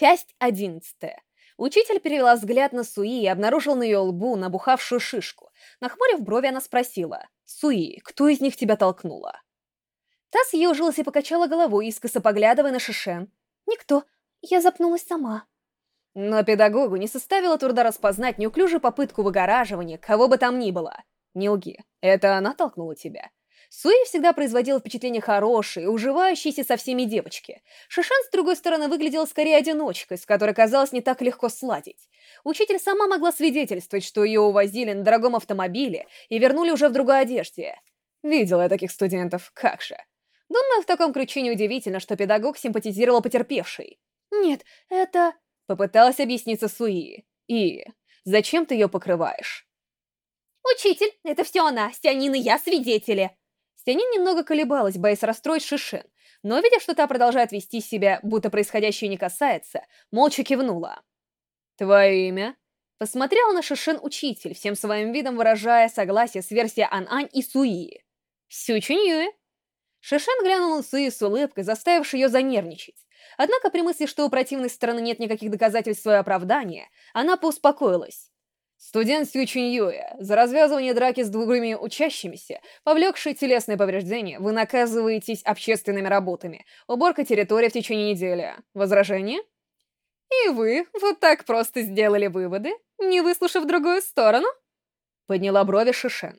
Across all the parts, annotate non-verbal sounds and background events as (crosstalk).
Часть одиннадцатая. Учитель перевела взгляд на Суи и обнаружил на ее лбу набухавшую шишку. Нахмурив брови, она спросила, «Суи, кто из них тебя толкнула?» Та съежилась и покачала головой, искоса поглядывая на Шишен. «Никто. Я запнулась сама». Но педагогу не составило труда распознать неуклюжую попытку выгораживания, кого бы там ни было. Не лги, это она толкнула тебя. Суи всегда производила впечатление хорошей, уживающейся со всеми девочки. Шишан, с другой стороны, выглядела скорее одиночкой, с которой казалось не так легко сладить. Учитель сама могла свидетельствовать, что ее увозили на дорогом автомобиле и вернули уже в другой одежде. Видела я таких студентов, как же. Думаю, в таком ключе неудивительно, что педагог симпатизировал потерпевшей. «Нет, это...» — попыталась объясниться Суи. «И... зачем ты ее покрываешь?» «Учитель, это все она, Стянин и я свидетели!» Стянин немного колебалась, боясь расстроить Шишин, но, видя, что та продолжает вести себя, будто происходящее не касается, молча кивнула. «Твое имя?» Посмотрел на Шишин учитель, всем своим видом выражая согласие с версией Ан-Ань и Суи. «Сю Чуньюэ?» Шишин глянул на Суи с улыбкой, заставившей ее занервничать. Однако при мысли, что у противной стороны нет никаких доказательств своего оправдания, она поуспокоилась. Студент Сью Юя, за развязывание драки с двумя учащимися, повлекший телесные повреждения, вы наказываетесь общественными работами, уборка территории в течение недели. Возражение? И вы вот так просто сделали выводы, не выслушав другую сторону? Подняла брови Шишен.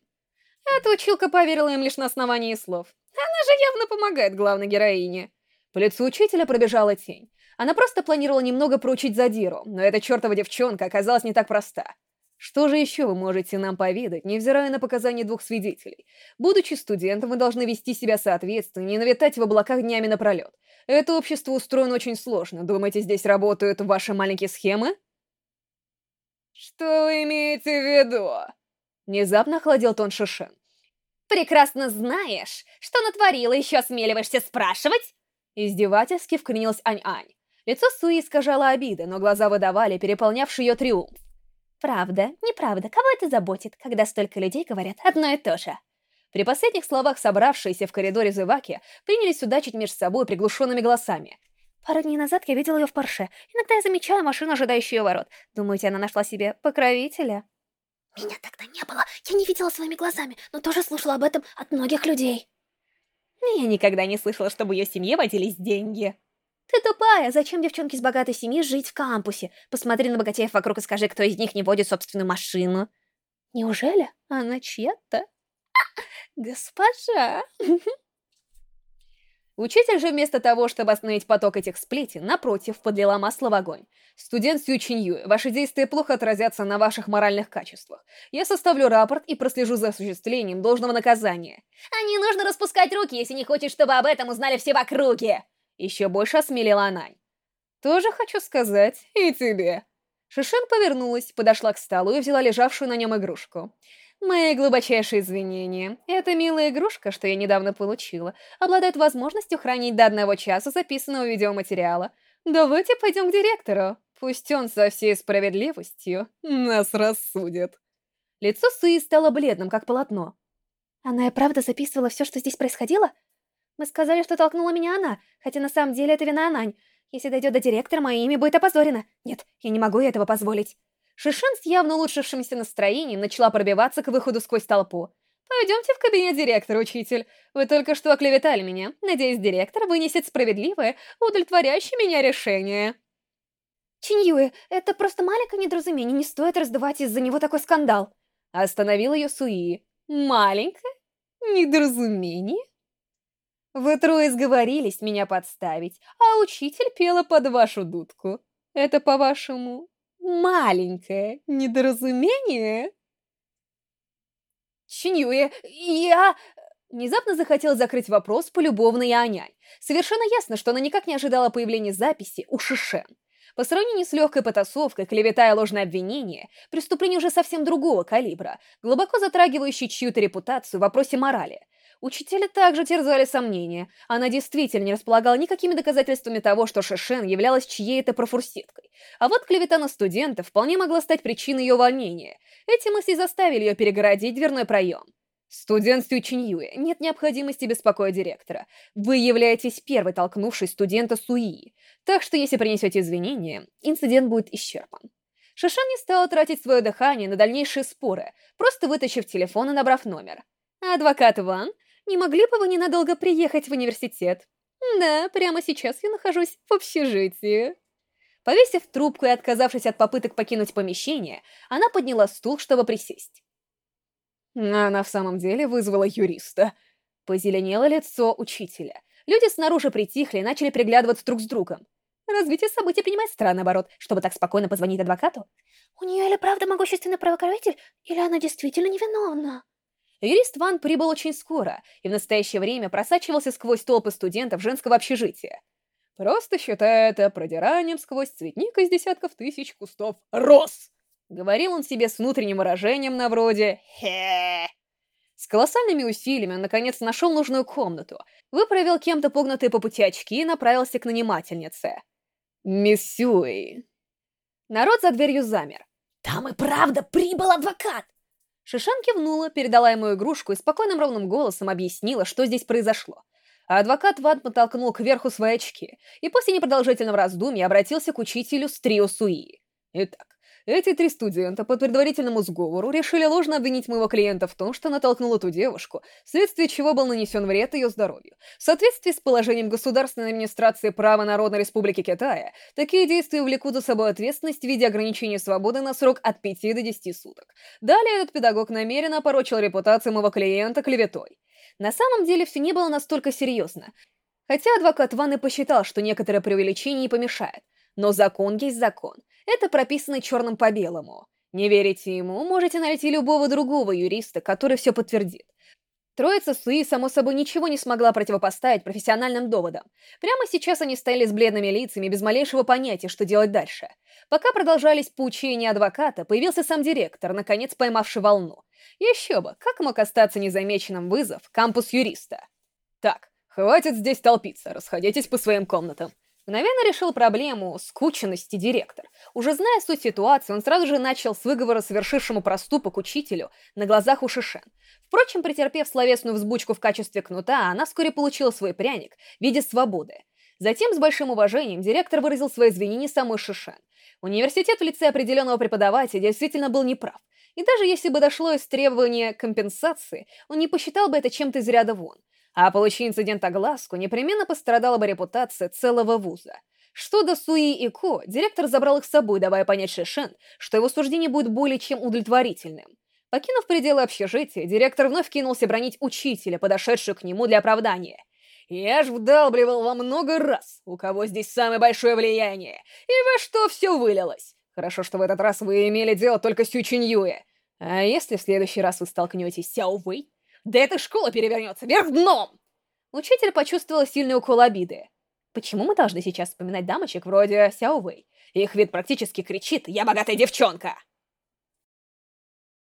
Эта училка поверила им лишь на основании слов. Она же явно помогает главной героине. По лицу учителя пробежала тень. Она просто планировала немного проучить Задиру, но эта чертова девчонка оказалась не так проста. Что же еще вы можете нам поведать, невзирая на показания двух свидетелей? Будучи студентом, вы должны вести себя соответственно, не навитать в облаках днями напролет. Это общество устроено очень сложно. Думаете, здесь работают ваши маленькие схемы? Что вы имеете в виду? Внезапно охладил тон Шишен. Прекрасно знаешь, что натворила, еще осмеливаешься спрашивать? Издевательски вклинилась Ань-Ань. Лицо Суи искажало обиды, но глаза выдавали переполнявший ее триумф. Правда, неправда, кого это заботит, когда столько людей говорят одно и то же? При последних словах собравшиеся в коридоре зеваки принялись судачить между собой приглушенными голосами. Пару дней назад я видела ее в Порше. Иногда я замечаю машину, ожидающую ворот. Думаете, она нашла себе покровителя? Меня тогда не было. Я не видела своими глазами, но тоже слышала об этом от многих людей. Я никогда не слышала, чтобы ее семье водились деньги. Ты тупая, зачем девчонке с богатой семьи жить в кампусе? Посмотри на богатеев вокруг и скажи, кто из них не водит собственную машину. Неужели она чья-то? (laughs) Госпожа! (laughs) Учитель же вместо того, чтобы остановить поток этих сплетен, напротив, подлила масло в огонь. Студент Сью Чинью, ваши действия плохо отразятся на ваших моральных качествах. Я составлю рапорт и прослежу за осуществлением должного наказания. А не нужно распускать руки, если не хочешь, чтобы об этом узнали все в округе. Еще больше осмелела Анань. «Тоже хочу сказать, и тебе». Шишен повернулась, подошла к столу и взяла лежавшую на нем игрушку. «Мои глубочайшие извинения. Эта милая игрушка, что я недавно получила, обладает возможностью хранить до одного часа записанного видеоматериала. Давайте пойдем к директору. Пусть он со всей справедливостью нас рассудит». Лицо Суи стало бледным, как полотно. «Она и правда записывала все, что здесь происходило?» Мы сказали, что толкнула меня она, хотя на самом деле это вина Анань. Если дойдет до директора, мое имя будет опозорено. Нет, я не могу этого позволить. Шишин с явно улучшившимся настроением начала пробиваться к выходу сквозь толпу. «Пойдемте в кабинет директора, учитель. Вы только что оклеветали меня. Надеюсь, директор вынесет справедливое, удовлетворяющее меня решение». Чиньюэ, это просто маленькое недоразумение, не стоит раздувать из-за него такой скандал. Остановил ее Суи. Маленькое? Недоразумение? Вы трое сговорились меня подставить, а учитель пела под вашу дудку. Это, по-вашему, маленькое недоразумение? Чинюэ, я... Внезапно захотел закрыть вопрос полюбовной Анянь. Совершенно ясно, что она никак не ожидала появления записи у Шишен. По сравнению с легкой потасовкой, клевета и ложное обвинение, преступление уже совсем другого калибра, глубоко затрагивающее чью-то репутацию в вопросе морали. Учителя также терзали сомнения. Она действительно не располагала никакими доказательствами того, что Шишен являлась чьей-то профурсеткой. А вот клевета на студента вполне могла стать причиной ее увольнения. Эти мысли заставили ее перегородить дверной проем. Студент Сю Чиньюэ, нет необходимости беспокоить директора. Вы являетесь первой толкнувшей студента Суи, так что если принесете извинения, инцидент будет исчерпан. Шишан не стала тратить свое дыхание на дальнейшие споры, просто вытащив телефон и набрав номер. «Адвокат Ван, не могли бы вы ненадолго приехать в университет?» «Да, прямо сейчас я нахожусь в общежитии». Повесив трубку и отказавшись от попыток покинуть помещение, она подняла стул, чтобы присесть. Она в самом деле вызвала юриста. Позеленело лицо учителя. Люди снаружи притихли и начали приглядываться друг с другом. Развитие событий принимает странный оборот, чтобы так спокойно позвонить адвокату. У нее или правда могущественный правоохранитель, или она действительно невиновна? Юрист Ван прибыл очень скоро и в настоящее время просачивался сквозь толпы студентов женского общежития. Просто считай это продиранием сквозь цветник из десятков тысяч кустов роз. Говорил он себе с внутренним выражением на вроде «хе». С колоссальными усилиями он наконец нашел нужную комнату, выправил кем-то погнутые по пути очки и направился к нанимательнице. «Мисс Сюэй». Народ за дверью замер. «Там и правда прибыл адвокат!» Шишан кивнула, передала ему игрушку и спокойным ровным голосом объяснила, что здесь произошло. А адвокат Ван подтолкнул кверху свои очки и после непродолжительного раздумья обратился к учителю Стрио Суи. Итак, эти три студента по предварительному сговору решили ложно обвинить моего клиента в том, что натолкнул эту девушку, вследствие чего был нанесен вред ее здоровью. В соответствии с положением Государственной администрации права Народной Республики Китая, такие действия влекут за собой ответственность в виде ограничения свободы на срок от 5 до 10 суток. Далее этот педагог намеренно опорочил репутацию моего клиента клеветой. На самом деле все не было настолько серьезно. Хотя адвокат Ван и посчитал, что некоторое преувеличение не помешает. Но закон есть закон. Это прописано черным по белому. Не верите ему, можете найти любого другого юриста, который все подтвердит. Троица Суи, само собой, ничего не смогла противопоставить профессиональным доводам. Прямо сейчас они стояли с бледными лицами, без малейшего понятия, что делать дальше. Пока продолжались поучения адвоката, появился сам директор, наконец поймавший волну. Еще бы, как мог остаться незамеченным вызов кампус юриста? Так, хватит здесь толпиться, расходитесь по своим комнатам. Мгновенно решил проблему скученности директор. Уже зная суть ситуации, он сразу же начал с выговора совершившему проступок учителю на глазах у Шишен. Впрочем, претерпев словесную взбучку в качестве кнута, она вскоре получила свой пряник в виде свободы. Затем, с большим уважением, директор выразил свои извинения самой Шишен. Университет в лице определенного преподавателя действительно был неправ. И даже если бы дошло из требования компенсации, он не посчитал бы это чем-то из ряда вон. А получи инцидент огласку, непременно пострадала бы репутация целого вуза. Что до Суи и Ко, директор забрал их с собой, давая понять Шишен, что его суждение будет более чем удовлетворительным. Покинув пределы общежития, директор вновь кинулся бронить учителя, подошедшего к нему для оправдания. «Я ж вдалбливал вам много раз, у кого здесь самое большое влияние, и во что все вылилось. Хорошо, что в этот раз вы имели дело только с Ючиньюэ. А если в следующий раз вы столкнетесь с Сяо Вэй, да эта школа перевернется вверх дном!» Учитель почувствовал сильный укол обиды. Почему мы должны сейчас вспоминать дамочек вроде Сяо Вэй? Их вид практически кричит «Я богатая девчонка!»